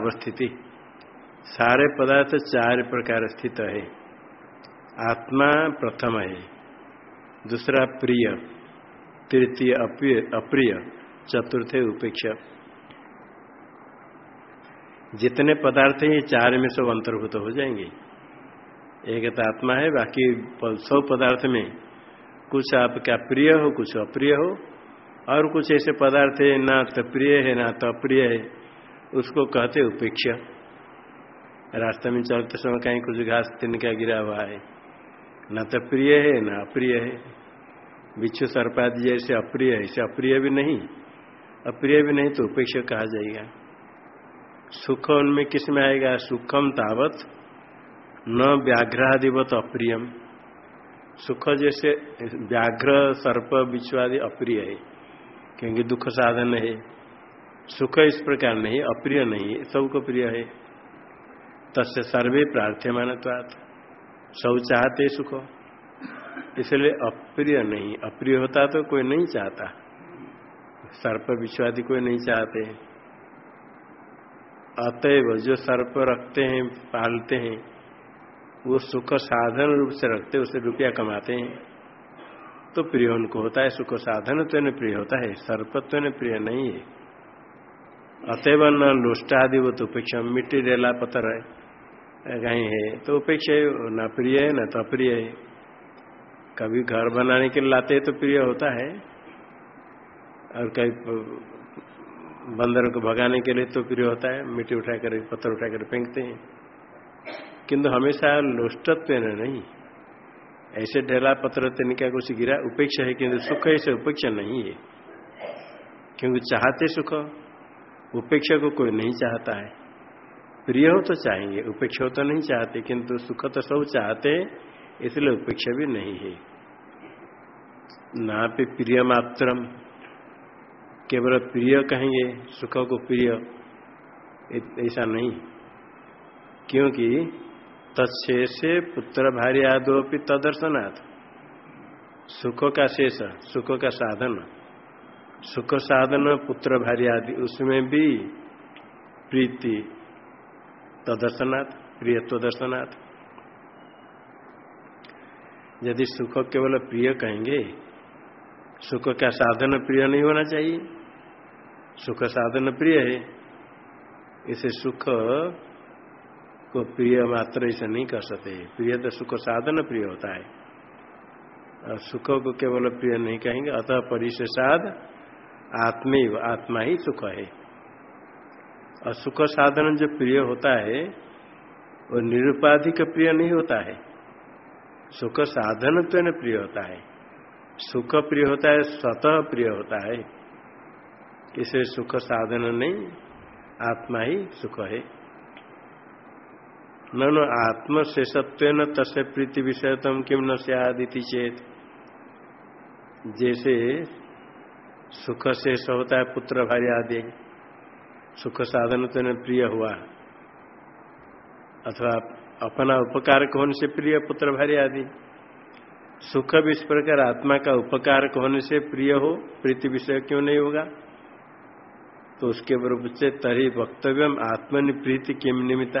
अवस्थिति। सारे पदार्थ चार प्रकार स्थित है। आत्मा प्रथम है। दूसरा प्रिय, तृतीय अप्रिय चतुर्थ उपेक्षा। जितने पदार्थ हैं, चार में सब अंतर्भूत हो जाएँगे। एक तो आत्मा है, बाकी सौ पदार्थ में कुछ आपका प्रिय हो, कुछ अप्रिय हो, और कुछ ऐसे पदार्थ है, ना तो प्रिय है, ना तो अप्रिय है। उसको कहते उपेक्षा। रास्ते में चलते समय कहीं कुछ घास तिनका गिरा हुआ है। न तो प्रिय है, न अप्रिय है। बिच्छू सर्पादि जैसे अप्रिय है, इसे अप्रिय भी नहीं। अप्रिय भी नहीं तो उपेक्षा कहा जाएगा। सुख उनमें किसमें आएगा? सुखम तावत न व्याघ्रादिवत अप्रियम। सुख जैसे व्याघ्र, सर्प विश्वादि अप्रिय है। क्योंकि दुख साधन है। सुख इस प्रकार नहीं, अप्रिय नहीं है सबको प्रिय है। तस्य सर्वे प्रार्थ्यमान सब चाहते सुख। इसलिए अप्रिय नहीं, अप्रिय होता तो कोई नहीं चाहता। सर्प विश्वादि कोई नहीं चाहते। अतएव जो सर्प रखते हैं, पालते हैं, वो सुख साधन रूप से रखते उसे रुपया कमाते हैं। तो प्रिय उनको होता है, सुख साधन तो प्रिय होता है, सर्पत्व तो प्रिय नहीं है। अतएव न लुष्टादि वो तो उपेक्षा मिट्टी रेला पत्थर है। कहीं है। तो उपेक्षा, न प्रिय है, न अप्रिय है। कभी घर बनाने के लिए लाते तो प्रिय होता है। और कभी बंदरों को भगाने के लिए तो प्रिय होता है। मिट्टी उठाकर, पत्थर उठाकर फेंकते हैं। किंतु हमेशा लोष्टत्व नहीं। ऐसे ढेला पत्थर तिनका कुछ गिरा, उपेक्षा है, किंतु सुख ऐसे उपेक्षा नहीं है। क्योंकि चाहते सुख उपेक्षा को कोई नहीं चाहता है। प्रिय हो तो चाहेंगे, उपेक्षा हो तो नहीं चाहते, किंतु सुख तो सब चाहते, इसलिए उपेक्षा भी नहीं है। ना पे प्रिय मात्रम, केवल प्रिय कहेंगे, सुख को प्रिय ऐसा नहीं। क्योंकि तत्शेषे पुत्र भार्य आदोपि तदर्शनाथ सुख का शेष, सुख का साधन। सुख साधन, पुत्र भार्य आदि, उसमें भी प्रीति तदर्शनाथ प्रियत्व दर्शनाथ यदि सुख केवल प्रिय कहेंगे, सुख का साधन प्रिय नहीं होना चाहिए। सुख साधन प्रिय है, इसे सुख को प्रिय मात्र इसे नहीं कर सकते। प्रिय तो सुख साधन प्रिय होता है। और सुख को केवल प्रिय नहीं कहेंगे, अतः परिशेषाद आत्मी आत्मा ही सुख है। और सुख साधन जो प्रिय होता है, वो निरुपाधिक प्रिय नहीं होता है। सुख साधन तो न प्रिय होता है। सुख प्रिय होता है, स्वतः प्रिय होता है। इसे सुख साधन नहीं, आत्मा ही सुख है। न आत्म शेषत्व न तस्य प्रीति विषयतम किम न आदिति चेत। जैसे सुख शेष होता है पुत्र भार्य आदि। सुख साधन तो न प्रिय हुआ। अथवा अपना उपकार कौन से प्रिय पुत्र भार्य आदि? सुख भी इस प्रकार आत्मा का उपकार होने से प्रिय हो? प्रीति विषय क्यों नहीं होगा? तो उसके रूप से तरी वक्तव्य आत्मनि प्रीति किम निमित्ता।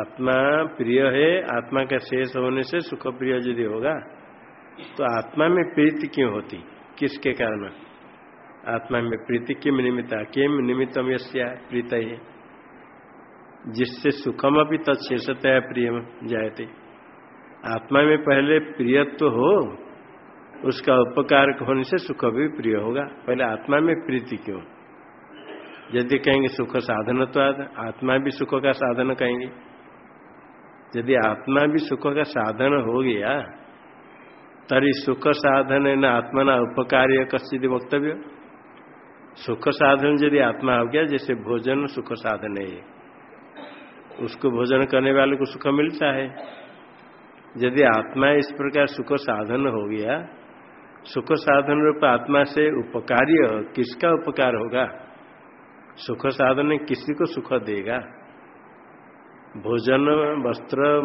आत्मा प्रिय है, आत्मा का शेष होने से सुख प्रिय यदि होगा तो आत्मा में प्रीति क्यों होती? किसके कारण? आत्मा में प्रीति किम निमित्ता, किम निमित्तम यस्या प्रीत जिससे सुखम अभी तत्शेषतया प्रिय जायते। आत्मा में पहले प्रियत्व हो, उसका उपकार होने से सुख भी प्रिय होगा। पहले आत्मा में प्रीति क्यों? यदि कहेंगे सुख साधन तो आत्मा भी सुख का साधन कहेंगे। यदि आत्मा भी सुख का साधन हो गया तरी सुख साधन न आत्मा न उपकार्य कश्चित वक्तव्य। सुख साधन यदि आत्मा हो गया, जैसे भोजन सुख साधन है। उसको भोजन करने वाले को सुख मिलता है। यदि आत्मा इस प्रकार सुख साधन हो गया, सुख साधन रूप आत्मा से उपकार्य किसका उपकार होगा? सुख साधन किसी को सुख देगा। भोजन, वस्त्र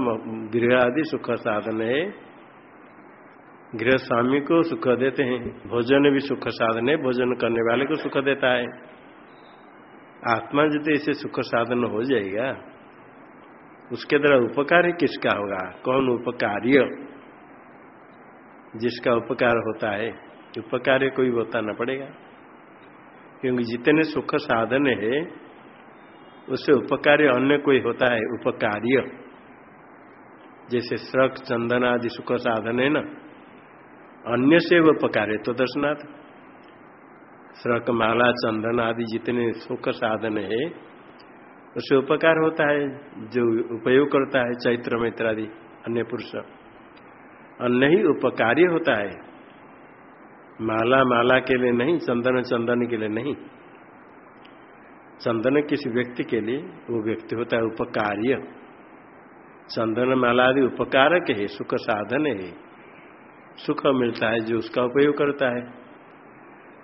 गृह आदि सुख साधन है। गृह स्वामी को सुख देते हैं। भोजन भी सुख साधन है। भोजन करने वाले को सुख देता है। आत्मा यदि ऐसे सुख साधन हो जाएगा, उसके द्वारा उपकार किसका होगा? कौन उपकार्य? जिसका उपकार होता है, उपकार्य कोई बताना पड़ेगा। क्योंकि जितने सुख साधन है, उससे उपकार्य अन्य कोई होता है। उपकार्य। जैसे श्रक चंदन आदि सुख साधन है ना? अन्य से उपकार है तो दर्शनाथ। श्रक माला, चंदन आदि जितने सुख साधन है उसे उपकार होता है, जो उपयोग करता है चैत्र, मित्र आदि, अन्य पुरुष। अन्य ही उपकार्य होता है। माला माला के लिए नहीं, चंदन चंदन के लिए नहीं। चंदन किसी व्यक्ति के लिए, वो व्यक्ति होता है उपकार्य। चंदन, माला आदि उपकारक है, सुख साधन है। सुख मिलता है, जो उसका उपयोग करता है।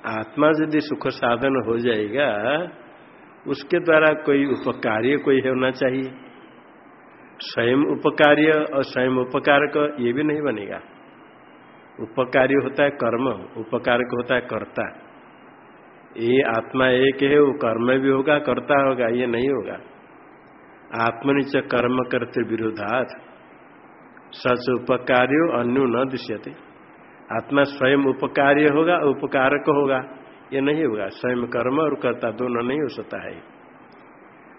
आत्मा यदि सुख साधन हो जाएगा, उसके द्वारा कोई उपकार्य कोई होना चाहिए। स्वयं उपकार्य और स्वयं उपकारक, ये भी नहीं बनेगा। उपकार्य होता है कर्म, उपकारक होता है कर्ता। ये आत्मा एक है, वो कर्म भी होगा, कर्ता होगा, ये नहीं होगा। आत्मनिच कर्म करते विरोधात। सच उपकार्यो अन्य न दृश्यते। आत्मा स्वयं उपकार्य होगा, उपकारक होगा, ये नहीं होगा। स्वयं कर्म और कर्ता दोनों नहीं हो सकता है।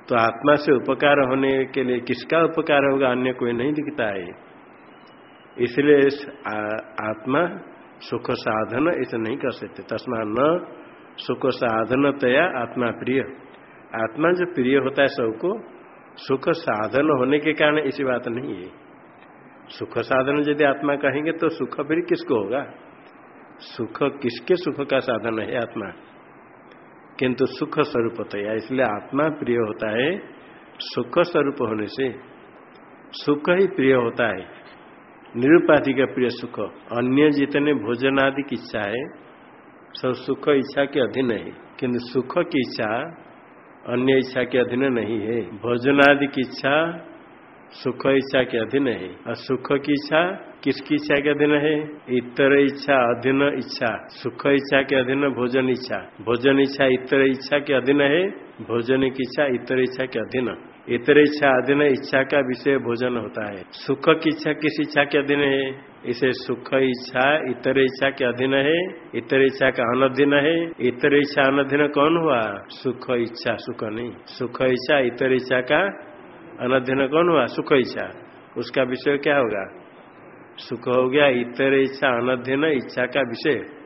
तो आत्मा से उपकार होने के लिए किसका उपकार होगा, अन्य कोई नहीं दिखता है। इसलिए आत्मा सुख साधन ऐसे नहीं कर सकते। तस्मा न सुख साधन तया आत्मा प्रिय। आत्मा जो प्रिय होता है सबको, सुख साधन होने के कारण ऐसी बात नहीं है। सुख साधन यदि आत्मा कहेंगे तो सुख फिर किसको होगा? सुख किसके सुख का साधन है आत्मा? किंतु सुख स्वरूप है। इसलिए आत्मा प्रिय होता है सुख स्वरूप होने से। सुख ही प्रिय होता है। निरुपाधि का प्रिय सुख। अन्य जितने भोजन आदि की इच्छा है, सब सुख इच्छा के अधीन है। किंतु सुख की इच्छा अन्य इच्छा के अधीन नहीं है। भोजन आदि की इच्छा सुख इच्छा के अधीन है। और सुख की इच्छा किसकी इच्छा के अधीन है? इतर इच्छा, अधीन इच्छा। सुख इच्छा के अधीन, भोजन इच्छा। भोजन इच्छा इतर इच्छा के अधीन है, भोजन की इच्छा इतर इच्छा के अधीन। इतर इच्छा अधीन, इच्छा का विषय भोजन होता है। सुख की इच्छा किस इच्छा के अधीन है? इसे सुख इच्छा, इतर इच्छा के अधीन है। इतर इच्छा का अनधीन है। इतर इच्छा अनधीन कौन हुआ? सुख इच्छा, सुख नहीं। सुख इच्छा, इतर इच्छा का अनध्यन कौन हुआ? सुख इच्छा। उसका विषय क्या होगा? सुख हो गया, इतर इच्छा अनध्यन इच्छा का विषय।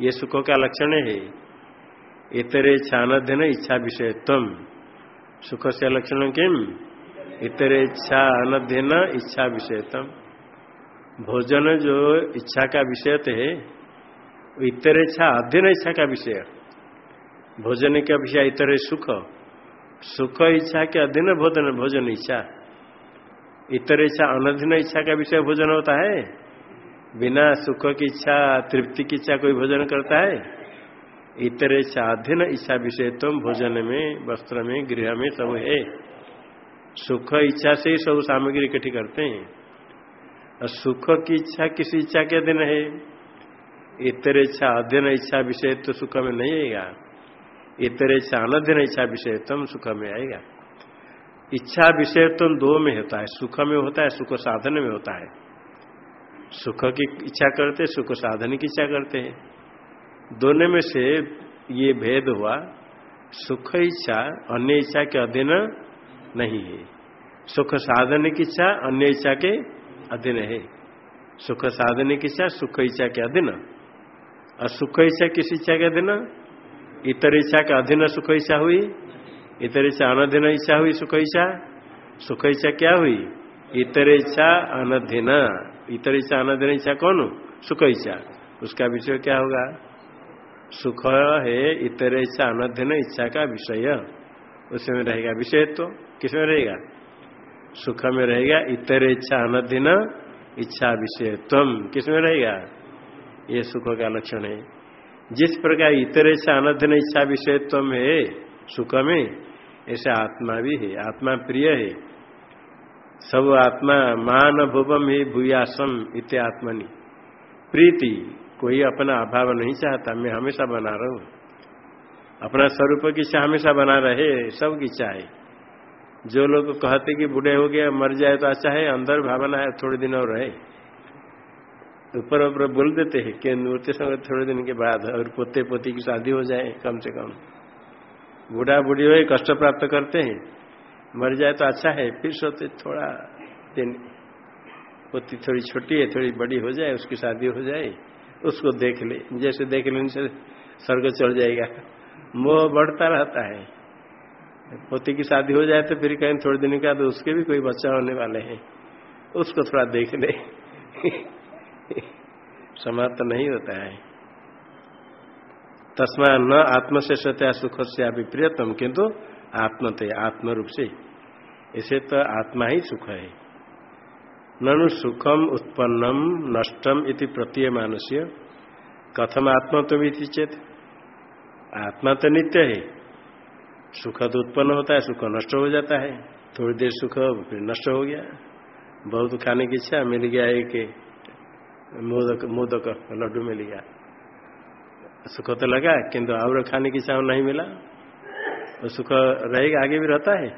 ये सुख का लक्षण है। इतर इच्छा अनध्यन इच्छा विषय। तम। सुख से लक्षण किम? इतर इच्छा अनध्यन इच्छा विषय। तम। भोजन जो इच्छा का विषय है इतर इच्छा, अध्ययन इच्छा का विषय। भोजन का विषय इतर सुख। सुख इच्छा के अधीन भोजन भोजन इच्छा। इतर इच्छा, अनधीन इच्छा का विषय भोजन होता है? बिना सुख की इच्छा, तृप्ति की इच्छा कोई भोजन करता है? इतर इच्छा, अधीन इच्छा विषय तुम भोजन में, वस्त्र में, गृह में सब है। सुख इच्छा से ही सब सामग्री इकट्ठी करते हैं। और सुख की इच्छा किसी इच्छा के अधीन है? इतर इच्छा अध्ययन इच्छा विषय तो सुख में नहीं आएगा। इतर इच्छा अनध्यन इच्छा विषयत्म सुख में आएगा इच्छा विषयत्म दो में होता है, सुख में होता है, सुख साधन में होता है। सुख की इच्छा करते सुख साधन की इच्छा करते हैं। दोनों में से ये भेद हुआ, सुख इच्छा अन्य इच्छा के अधीन नहीं है। सुख साधन की इच्छा अन्य इच्छा के अधीन है। सुख साधन की इच्छा सुख इच्छा के अधीन। और सुख इच्छा किस इच्छा के अधीन? इतर इच्छा का अधीन सुख इच्छा हुई, इतर इच्छा अनधीन इच्छा हुई सुख इच्छा सुख इच्छा क्या हुई? इतर इच्छा अनधीन। इतर इच्छा अनधीन इच्छा कौन? सुख इच्छा। उसका विषय क्या होगा? सुख है इतर इच्छा अनधीन इच्छा का विषय। उसमें रहेगा विषय तो किसमें रहेगा? सुख में रहेगा इतर इच्छा अनधीन इच्छा विषय तुम किसमें रहेगा? ये सुख का लक्षण है। जिस प्रकार इतर से अनधन इच्छा विषयत्व है सुख में ऐसे आत्मा भी है, आत्मा प्रिय है। सब आत्मा मान भुवम ही, भूयासम इत आत्मनि। प्रीति कोई अपना अभाव नहीं चाहता, मैं हमेशा बना रहा। हूँ अपना स्वरूप की इच्छा हमेशा बना रहे, सब की इच्छा है। जो लोग कहते कि बूढ़े हो गया मर जाए तो अच्छा है, अंदर भावना है, थोड़े दिन और रहे। ऊपर ऊपर बोल देते हैं कि नृत्य समय थोड़े दिन के बाद और पोते पोती की शादी हो जाए कम से कम। बूढ़ा बूढ़ी हो कष्ट प्राप्त करते हैं। मर जाए तो अच्छा है, फिर सोते थोड़ा दिन पोती थोड़ी छोटी है, थोड़ी बड़ी हो जाए, उसकी शादी हो जाए, उसको देख ले। जैसे देख लेने से स्वर्ग चल जाएगा। मोह बढ़ता रहता है। पोती की शादी हो जाए तो फिर कहीं थोड़े दिन के बाद उसके भी कोई बच्चा होने वाले हैं। उसको थोड़ा देख ले। समाप्त नहीं होता है। तस्मा न आत्मशेषतया सुख से अभिप्रियतम किंतु आत्मते आत्म रूप से इसे तो आत्मा ही सुख है। ननु सुखम उत्पन्नम नष्टम इति प्रतीय मानस्य कथम आत्मा तो भी चेत? आत्मा तो नित्य है। सुख तो उत्पन्न होता है, सुख नष्ट हो जाता है। थोड़ी देर सुख, फिर नष्ट हो गया। बहुत खाने की इच्छा, मिल गया एक मोदक मोदक लड्डू मिल गया सुख तो लगा, किंतु और खाने की चाव नहीं मिला। तो सुख रहेगा, आगे भी रहता है।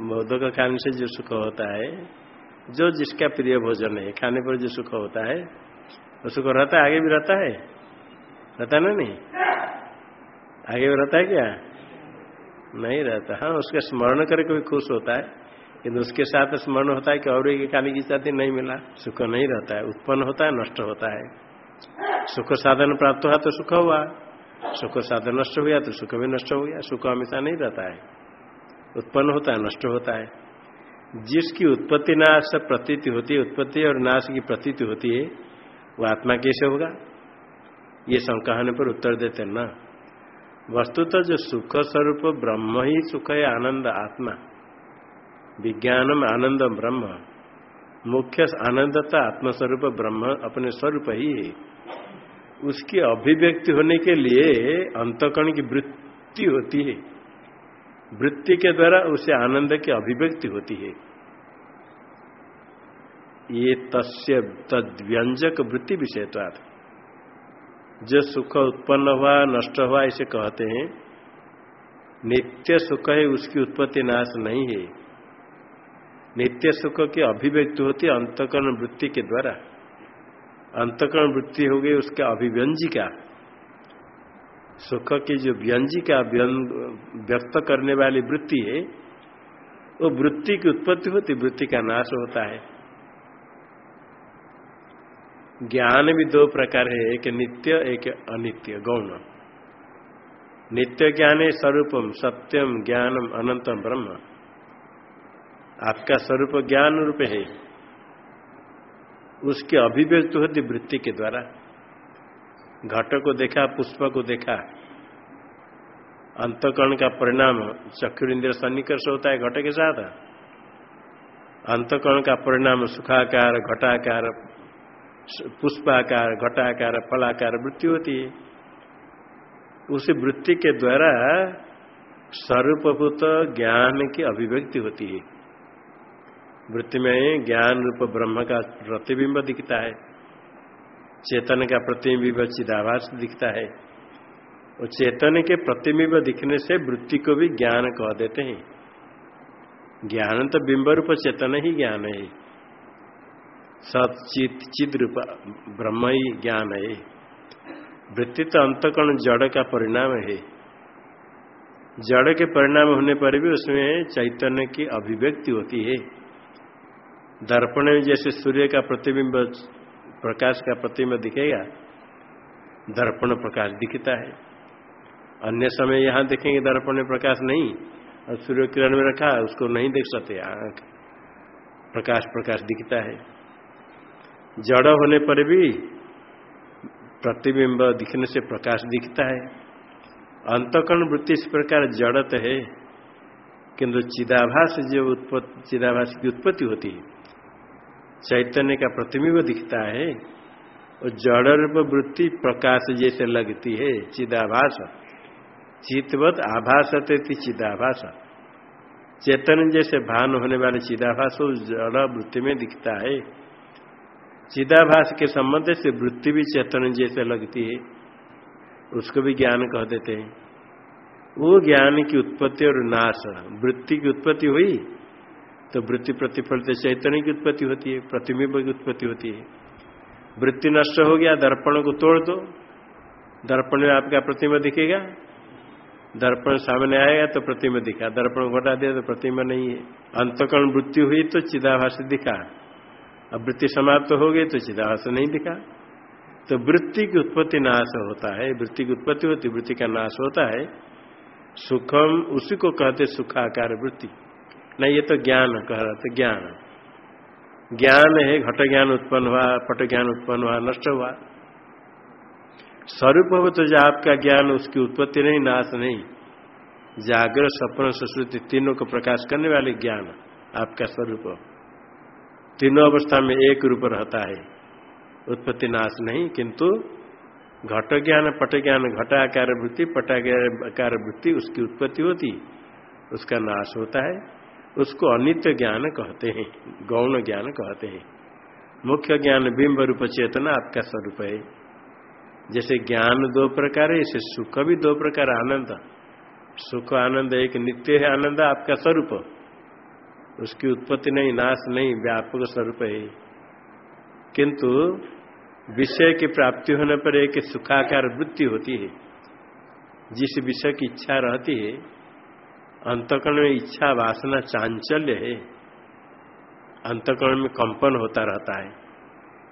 मोदक खाने से जो सुख होता है, जो जिसका प्रिय भोजन है, खाने पर जो सुख होता है, वो सुख रहता है, आगे भी रहता है। रहता ना नहीं? आगे भी रहता है क्या? नहीं रहता। हाँ उसका स्मरण करके भी खुश होता है। किंतु उसके साथ स्मरण होता है कि और एक काली की चाहती नहीं मिला। सुख नहीं रहता है, उत्पन्न होता है, नष्ट होता है। सुख साधन प्राप्त हुआ तो सुख हुआ। सुख साधन नष्ट हो गया तो सुख भी नष्ट हो गया। सुख हमेशा नहीं रहता है। उत्पन्न होता है, नष्ट होता है। जिसकी उत्पत्ति नाश प्रतीति होती है, उत्पत्ति और नाश की प्रतीति होती है, वो आत्मा कैसे होगा? ये संकहन पर उत्तर देते न। वस्तुतः जो सुख स्वरूप ब्रह्म ही सुख है, आनंद आत्मा। विज्ञानम आनंद ब्रह्म। मुख्य आनंदता आत्मस्वरूप ब्रह्म अपने स्वरूप ही है। उसकी अभिव्यक्ति होने के लिए अंतकरण की वृत्ति होती है। वृत्ति के द्वारा उसे आनंद की अभिव्यक्ति होती है। ये तस्य तद्व्यंजक वृत्ति विषयत्वाद जो सुख उत्पन्न हुआ, नष्ट हुआ, इसे कहते हैं। नित्य सुख है उसकी उत्पत्ति नाश नहीं है। नित्य सुख की अभिव्यक्ति होती अंतकरण वृत्ति के द्वारा। अंतकरण वृत्ति हो गई, उसका अभिव्यंजिका। सुख की जो व्यंजिका व्यक्त करने वाली वृत्ति है, वो वृत्ति की उत्पत्ति होती वृत्ति का नाश होता है। ज्ञान भी दो प्रकार है, एक नित्य, एक अनित्य, गौण। नित्य ज्ञान है, स्वरूपम, सत्यम, ज्ञानम, अनंतम, ब्रह्म। आपका स्वरूप ज्ञान रूप है। उसकी अभिव्यक्ति होती वृत्ति के द्वारा। घट को देखा, पुष्प को देखा, अंतकरण का परिणाम चक्षु इंद्र सन्निकर्ष होता है घट के साथ। अंतकरण का परिणाम सुखाकार, घटाकार, पुष्पाकार, घटाकार, फलाकार वृत्ति होती है। उस वृत्ति के द्वारा स्वरूपभूत ज्ञान की अभिव्यक्ति होती है। वृत्ति में ज्ञान रूप ब्रह्म का प्रतिबिंब दिखता है। चेतन का प्रतिबिंब चिदाभास दिखता है। और चेतन के प्रतिबिंब दिखने से वृत्ति को भी ज्ञान कह देते हैं। ज्ञान तो बिंब रूप चेतन ही ज्ञान है। सचित चिद रूप ब्रह्म ही ज्ञान है। वृत्ति तो अंतकरण जड़ का परिणाम है। जड़ के परिणाम होने पर भी उसमें चैतन्य की अभिव्यक्ति होती है। दर्पण में जैसे सूर्य का प्रतिबिंब, प्रकाश का प्रतिबिंब दिखेगा, दर्पण प्रकाश दिखता है। अन्य समय यहाँ देखेंगे दर्पण में प्रकाश नहीं, और सूर्य किरण में रखा, उसको नहीं देख सकते, आँख, प्रकाश प्रकाश दिखता है। जड़ होने पर भी प्रतिबिंब दिखने से प्रकाश दिखता है। अंतकरण वृत्ति इस प्रकार जड़त है, किंतु चिदाभास जो उत्पत्ति, चिदाभास की उत्पत्ति होती है। चैतन्य का प्रतिबिंब दिखता है और जड़ रूप वृत्ति प्रकाश जैसे लगती है, चिदाभास। चितवत आभास चिदाभास। चेतन जैसे भान होने वाले चिदाभास जड़ वृत्ति में दिखता है। चिदाभास के संबंध से वृत्ति भी चेतन जैसे लगती है। उसको भी ज्ञान कह देते हैं। वो ज्ञान की उत्पत्ति और नाश, वृत्ति की उत्पत्ति हुई तो वृत्ति प्रतिफलित चैतन्य की उत्पत्ति होती है, प्रतिबिंब की उत्पत्ति होती है। वृत्ति नष्ट हो गया, दर्पण को तोड़ दो। दर्पण में आपका प्रतिमा दिखेगा। दर्पण सामने आएगा तो प्रतिमा दिखा। दर्पण घटा दिया तो प्रतिमा नहीं है। अंतकरण वृत्ति हुई तो चिदाभास दिखा। अब वृत्ति समाप्त हो गई तो चिदाभास नहीं दिखा। तो वृत्ति की उत्पत्ति नाश होता है। वृत्ति की उत्पत्ति होती वृत्ति का नाश होता है। सुखम, उसी को कहते सुखाकार वृत्ति। नहीं, ये तो ज्ञान कह रहा था ज्ञान। ज्ञान है, घट ज्ञान उत्पन्न हुआ, पट ज्ञान उत्पन्न हुआ, नष्ट हुआ। स्वरूप हो तो जो आपका ज्ञान, उसकी उत्पत्ति नहीं, नाश नहीं। जागर, सपन, सुश्रुति तीनों को प्रकाश करने वाले ज्ञान आपका स्वरूप तीनों अवस्था में एक रूप रहता है। उत्पत्ति नाश नहीं, किंतु घट ज्ञान, पट ज्ञान घटाकार वृत्ति पटाकार वृत्ति, उसकी उत्पत्ति होती, उसका नाश होता है। उसको अनित्य ज्ञान कहते हैं, गौण ज्ञान कहते हैं। मुख्य ज्ञान बिंब रूप चेतना आपका स्वरूप है। जैसे ज्ञान दो प्रकार है ऐसे सुख भी दो प्रकार आनंद। सुख, आनंद एक नित्य है, आनंद आपका स्वरूप। उसकी उत्पत्ति नहीं, नाश नहीं, व्यापक स्वरूप है। किंतु विषय की प्राप्ति होने पर एक सुखाकार वृत्ति होती है। जिस विषय की इच्छा रहती है अंतकरण में इच्छा, वासना, चांचल्य है। अंतकरण में कंपन होता रहता है।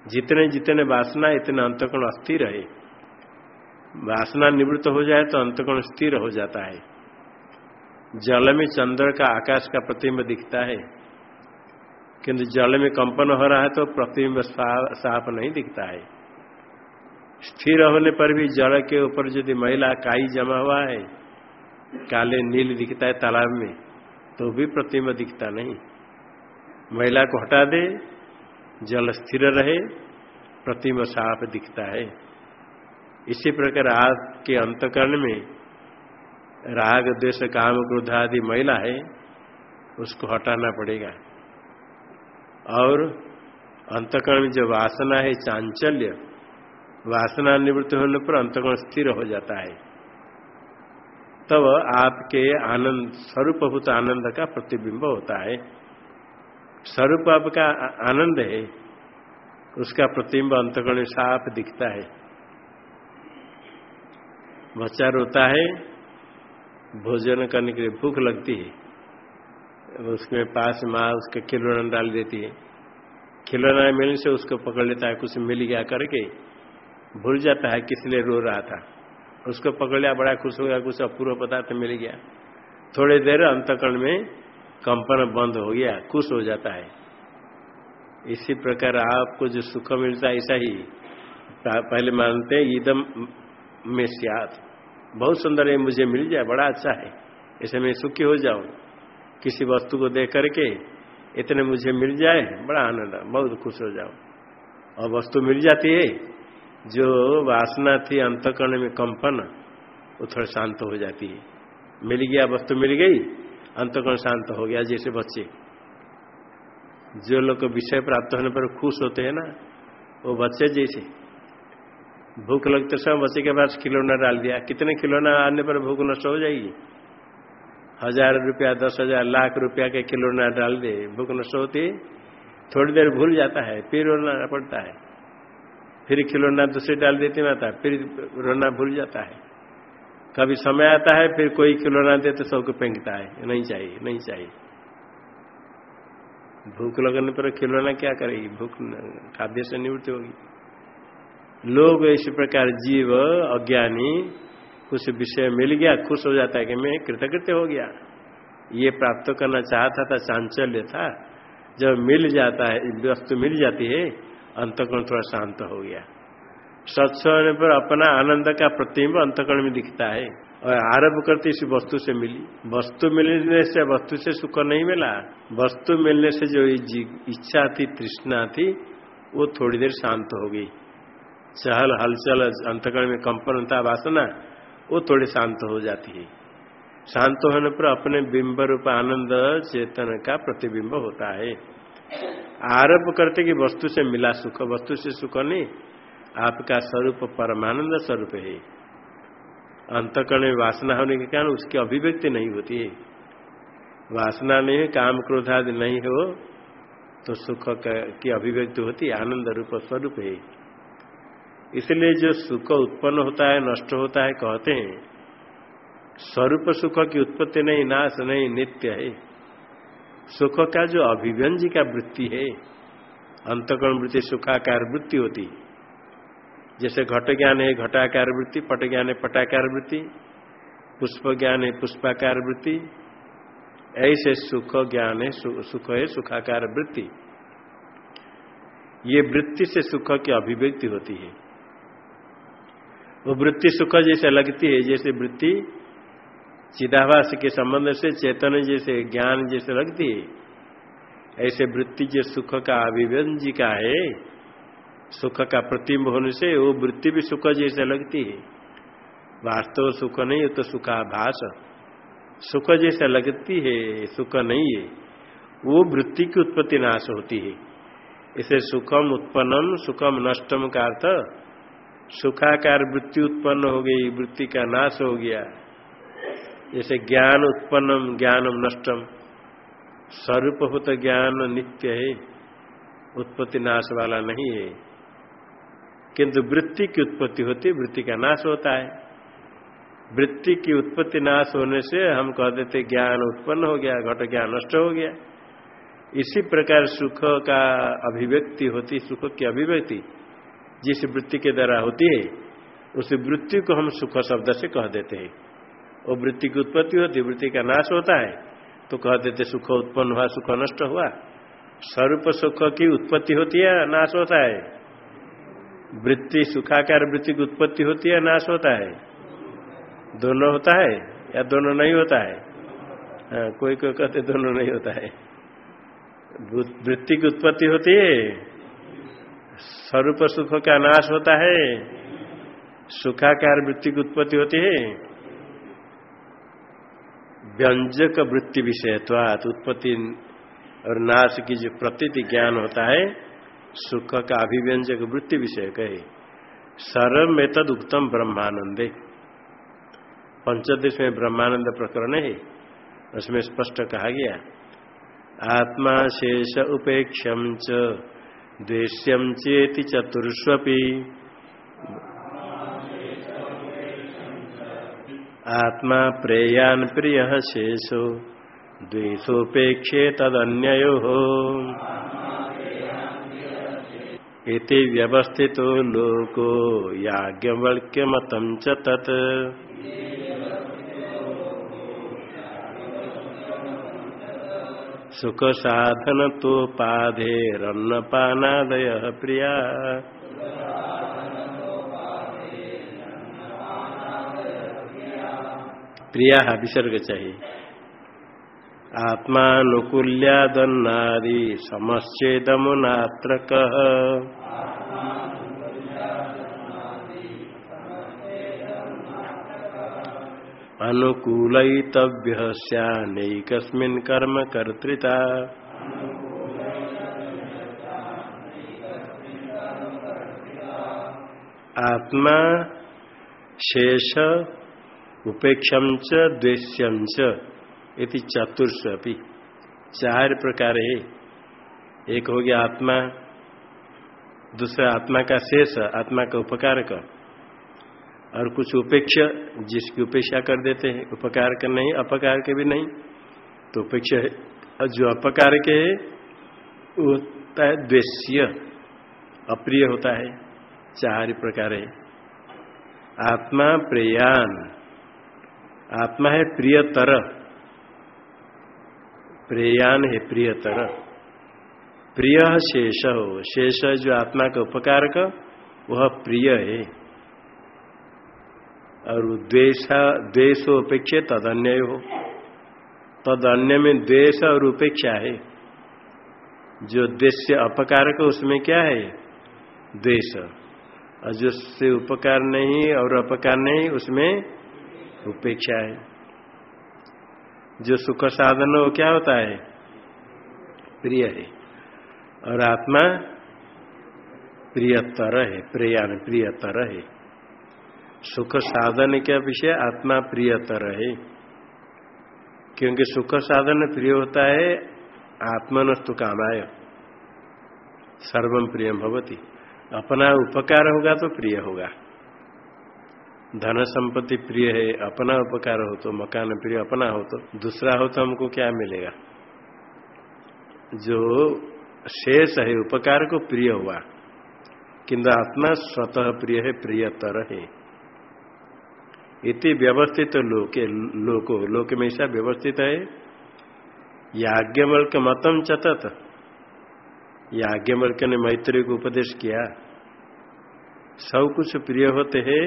जितने जितने वासना, इतने अंतकरण अस्थिर है। वासना निवृत्त हो जाए तो अंतकरण स्थिर हो जाता है। जल में चंद्र का आकाश का प्रतिबिंब दिखता है। किंतु जल में कंपन हो रहा है तो प्रतिबिंब साफ़ नहीं दिखता है। स्थिर होने पर भी जल के ऊपर यदि महिला काई जमा हुआ है काले नील दिखता है तालाब में तो भी प्रतिमा दिखता नहीं। महिला को हटा दे, जल स्थिर रहे, प्रतिमा साफ़ दिखता है। इसी प्रकार आज के अंतकरण में राग, द्वेष, काम, क्रोध आदि महिला है, उसको हटाना पड़ेगा। और अंतकरण में जो वासना है, चांचल्य, वासना निवृत्त होने पर अंतकरण स्थिर हो जाता है। तब आपके आनंद, स्वरूपभूत आनंद का प्रतिबिंब होता है। स्वरूप आपका आनंद है, उसका प्रतिबिंब अंतगण साफ़ दिखता है। बच्चा रोता है, भोजन करने के लिए भूख लगती है उसके पास माँ उसके खिलौना डाल देती है। खिलौना मिलने से उसको पकड़ लेता है, कुछ मिल गया करके, भूल जाता है, किस लिए रो रहा था। उसको पकड़ लिया, बड़ा खुश हो गया, कुछ अपूर्व पदार्थ मिल गया। थोड़ी देर अंतकरण में कंपन बंद हो गया, खुश हो जाता है। इसी प्रकार आपको जो सुख मिलता है, ऐसा ही पहले मानते हैं ईदम में सियात। बहुत सुंदर है, मुझे मिल जाए बड़ा अच्छा है। ऐसे मैं सुखी हो जाऊँ। किसी वस्तु को देख करके इतने मुझे मिल जाए, बड़ा आनंद, बहुत खुश हो जाऊँ। और वस्तु मिल जाती है जो वासना थी अंतकरण में कंपन, वो थोड़ा शांत हो जाती है। मिल गया, वस्तु मिल गई, अंतकरण शांत हो गया, जैसे बच्चे। जो लोग विषय प्राप्त होने पर खुश होते हैं ना, वो बच्चे जैसे। भूख लगते समय बच्चे के पास खिलौना डाल दिया। कितने खिलौना आने पर भूख नष्ट हो जाएगी? हज़ार रुपया, दस हज़ार, लाख रुपया के खिलौना डाल दे, भूख नष्ट होती थोड़ी देर भूल जाता है, फिर रोना पड़ता है। फिर खिलौना दूसरे डाल देती माता फिर रोना भूल जाता है। कभी समय आता है, फिर कोई खिलौना दे तो सबको फेंकता है। नहीं चाहिए नहीं चाहिए। भूख लगने पर खिलौना क्या करेगी भूख खाद्य से निवृत्ति होगी। लोग इसी प्रकार जीव, अज्ञानी कुछ विषय मिल गया, खुश हो जाता है कि मैं कृतकृत्य हो गया। ये प्राप्त करना चाहता था, चांचल्य था। जब मिल जाता है, वस्तु मिल जाती है अंतकरण थोड़ा शांत हो गया। सत्स होने पर अपना आनंद का प्रतिबिंब अंतकरण में दिखता है। और आरभ करते इस वस्तु से मिली। वस्तु मिलने से, वस्तु से सुख नहीं मिला। वस्तु मिलने से जो इच्छा थी, तृष्णा थी, वो थोड़ी देर शांत हो गई। चहल हलचल, अंतकरण में कंपन था वासना, वो थोड़ी शांत हो जाती है। शांत होने पर अपने बिंब रूप आनंद, चेतन का प्रतिबिंब होता है। आरोप करते कि वस्तु से मिला सुख, वस्तु से सुख नहीं, आपका स्वरूप परमानंद स्वरूप है। अंतकरण में वासना होने के कारण उसकी अभिव्यक्ति नहीं होती है। वासना नहीं काम क्रोध आदि नहीं हो तो सुख की अभिव्यक्ति होती, आनंद रूप स्वरूप है। इसलिए जो सुख उत्पन्न होता है, नष्ट होता है, कहते हैं, स्वरूप सुख की उत्पत्ति नहीं, नाश नहीं, नित्य है। सुख का जो अभिव्यंजी का वृत्ति है, अंतकरण वृत्ति, सुखाकार वृत्ति होती जैसे घट ज्ञान है, घटाकार वृत्ति, पट ज्ञान है, पटाकार वृत्ति, पुष्प ज्ञान है, पुष्पाकार वृत्ति। ऐसे सुख ज्ञान है सुख है, सुखाकार वृत्ति। ये वृत्ति से सुख की अभिव्यक्ति होती है। वो वृत्ति सुख जैसे लगती है, जैसे वृत्ति चिदाभास के संबंध से चेतन जैसे ज्ञान जैसे लगती है। ऐसे वृत्ति जो सुख का अभिव्यंजी का है, सुख का प्रतिम्ब होने से वो वृत्ति भी सुख जैसे लगती है। वास्तव सुख नहीं है तो सुखाभास। सुख जैसे लगती है, सुख नहीं है, वो वृत्ति की उत्पत्ति नाश होती है। इसे सुखम उत्पन्नम, सुखम नष्टम का अर्थ, सुखाकार वृत्ति उत्पन्न हो गई, वृत्ति का नाश हो गया। जैसे ज्ञान उत्पन्नम, ज्ञानम नष्टम। स्वरूप तो ज्ञान नित्य है, उत्पत्ति नाश वाला नहीं है। किंतु वृत्ति की उत्पत्ति होती वृत्ति का नाश होता है। वृत्ति की उत्पत्ति नाश होने से हम कह देते ज्ञान उत्पन्न हो गया, घट ज्ञान नष्ट हो गया। इसी प्रकार सुख का अभिव्यक्ति होती, सुख की अभिव्यक्ति जिस वृत्ति के द्वारा होती है, उस वृत्ति को हम सुख शब्द से कह देते हैं। वो वृत्ति की उत्पत्ति होती वृत्ति का नाश होता है। तो कह देते सुख उत्पन्न हुआ सुख नष्ट हुआ। स्वरूप सुख की उत्पत्ति होती है नाश होता है। वृत्ति सुखाकार वृत्ति की उत्पत्ति होती है नाश होता है। दोनों होता है या दोनों नहीं होता है? हाँ, कोई कोई कहते दोनों नहीं होता है। वृत्ति की उत्पत्ति होती है। स्वरूप सुख का नाश होता है। सुखाकार वृत्ति की उत्पत्ति होती है। व्यंजक वृत्ति विषयत्वात उत्पत्ति और नाश की जो प्रतीति ज्ञान होता है सुख का अभिव्यंजक वृत्ति विषय कहे सर्व में तद उत्तम ब्रह्मानंदे। पंचदश में ब्रह्मानंद प्रकरण है, उसमें स्पष्ट कहा गया, आत्मा शेष उपेक्षम च द्वेश्यम चेति चतुर्स्वी आत्मा प्रेयान प्रिय शेषो द्वेषोपेक्षे तदन्यो इति व्यवस्थितो लोको याज्ञवल्क्यमतं च तत्। सुख साधन तो पाधेरन्नपानादय प्रिया। प्रिया विसर्ग चाहिए आत्मानुकूल्यादन्नादि समश्चेदमुनात्र कह अनुकूलतव्य सैकस्मिन् कर्म कर्तृता आत्मा शेष उपेक्षम च द्वेश्यम इति चतुर्स्वी चार प्रकार है। एक हो गया आत्मा, दूसरा आत्मा का शेष, आत्मा का उपकार का। और कुछ उपेक्ष जिसकी उपेक्षा कर देते हैं, उपकार का नहीं, अपकार के भी नहीं। तो उपेक्षा है जो अपकार के है वो होता है द्वेश्य अप्रिय होता है। चार प्रकार है। आत्मा, प्रेयान। आत्मा है प्रियतर। प्रेयान है प्रियतर। प्रिय शेष हो। शेष जो आत्मा का उपकार का, वह प्रिय है। और द्वेष द्वेष उपेक्षा तदन्य हो। तद अन्य में द्वेष और उपेक्षा है। जो द्वेष से का, उसमें क्या है? द्वेष। और जो से उपकार नहीं और अपकार नहीं, उसमें उपेक्षा है। जो सुख साधन वो क्या होता है? प्रिय है। और आत्मा प्रियतर है, प्रियान प्रियतर है। सुख साधन के विषय आत्मा प्रियतर है। क्योंकि सुख साधन प्रिय होता है, आत्मनस्तु कामाय। सर्वम प्रियम भवती। अपना उपकार होगा तो प्रिय होगा। धन संपत्ति प्रिय है, अपना उपकार हो तो मकान प्रिय, अपना हो तो दूसरा हो तो हमको क्या मिलेगा? जो शेष है, उपकार को प्रिय हुआ, किंतु आत्मा स्वतः प्रिय है, प्रियतर है। इति व्यवस्थित लोके, लोको, लोक में ऐसा व्यवस्थित है याज्ञवल्क मतम चतत। याज्ञवल्क ने मैत्री को उपदेश किया, सब कुछ प्रिय होते हैं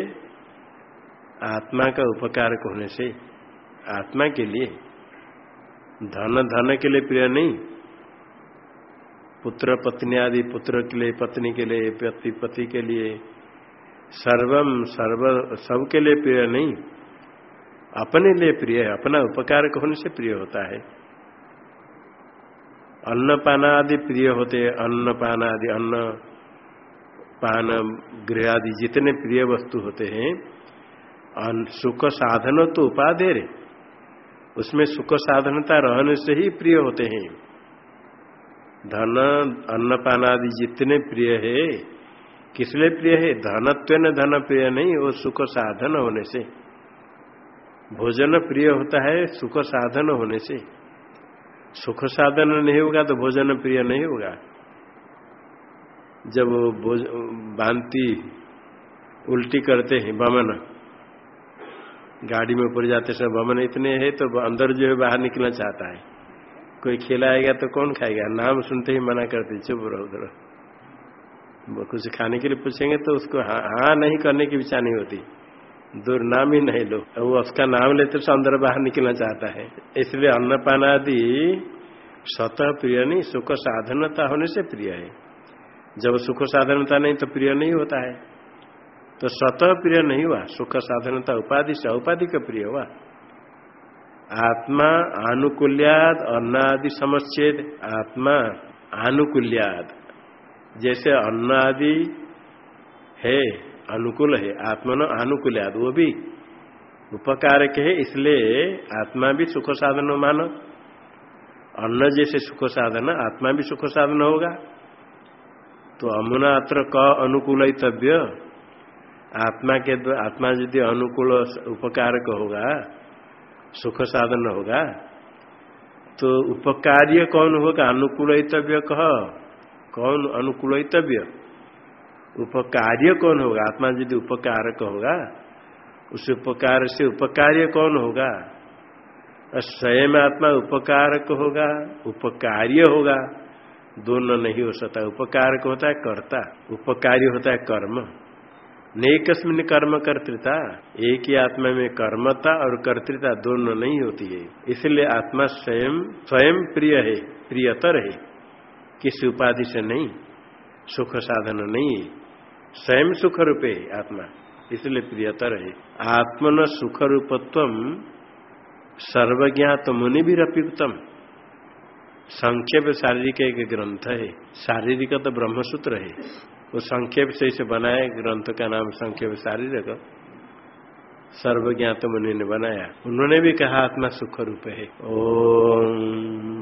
आत्मा का उपकार होने से आत्मा के लिए, धन धन के लिए प्रिय नहीं। पुत्र, पत्नी आदि, पुत्र के लिए, पत्नी के लिए, पति पति के लिए, सर्वम, सर्व सबके लिए प्रिय नहीं। अपने लिए प्रिय है, अपना उपकार होने से प्रिय होता है। अन्न पान आदि प्रिय होते अन्न पान आदि, अन्न पान, गृह आदि जितने प्रिय वस्तु होते हैं सुख साधन तो उपाधे उसमें सुख साधनता रहने से ही प्रिय होते हैं। धन अन्नपान आदि जितने प्रिय है किस लिए प्रिय है? धनत्व धन प्रिय नहीं, वो सुख साधन होने से। भोजन प्रिय होता है सुख साधन होने से। सुख साधन नहीं होगा तो भोजन प्रिय नहीं होगा। जब बांति उल्टी करते हैं, बमन। गाड़ी में ऊपर जाते समय, बमन इतने है तो अंदर जो है बाहर निकलना चाहता है। कोई खिलाएगा तो कौन खाएगा? नाम सुनते ही मना करते चुप रहो, उधर वो कुछ खाने के लिए पूछेंगे तो उसको हाँ हाँ नहीं करने की विचार नहीं होती। दूर नाम ही नहीं लो। वो उसका नाम लेते तो अंदर बाहर निकलना चाहता है। इसलिए अन्नपान आदि स्वतः प्रिय नहीं, सुख साधनता होने से प्रिय है। जब सुख साधनता नहीं तो प्रिय नहीं होता है। तो स्वतः प्रिय नहीं हुआ, सुख साधनता उपाधि से उपाधि का प्रिय हुआ। आत्मा आनुकूल्याद अन्नादि समच्छेद आत्मा आनुकूल्याद। जैसे अन्न आदि है, अनुकूल है, आत्मा न आनुकूल्याद, वो भी उपकार के है, इसलिए आत्मा भी सुख साधन मानो। अन्न जैसे सुख साधन, आत्मा भी सुख साधन होगा। तो अमुना अत्र क अनुकूलतव्य आत्मा के आत्मा यदि अनुकूल उपकार होगा, सुख साधन होगा तो उपकार्य कौन होगा? अनुकूलतव्य कह। कौन अनुकूलतव्य उपकार्य कौन होगा? आत्मा यदि उपकारक होगा, उस उपकार से उपकार्य कौन होगा? स्वयं आत्मा उपकारक होगा, उपकार्य होगा। दोनों नहीं हो सकता। उपकारक होता है कर्ता, उपकार्य होता है कर्म। नेकस्मिन कर्म कर्तृता, एक ही आत्मा में कर्मता और कर्तृता दोनों नहीं होती है। इसलिए आत्मा स्वयं स्वयं प्रिय है, प्रियतर है। किसी उपाधि से नहीं, सुख साधन नहीं है। स्वयं सुख रूपे आत्मा, इसलिए प्रियतर है। आत्मन सुख रूपत्व सर्वज्ञात मुनि भी रप्युक्तम संक्षेप शारीरिक एक ग्रंथ है, शारीरिक तो ब्रह्मसूत्र है। वो संक्षेप से इसे बनाए, ग्रंथ का नाम संक्षेप शारीरिक सर्वज्ञात मुनि ने बनाया। उन्होंने भी कहा, आत्मा सुख रूप है। ओम।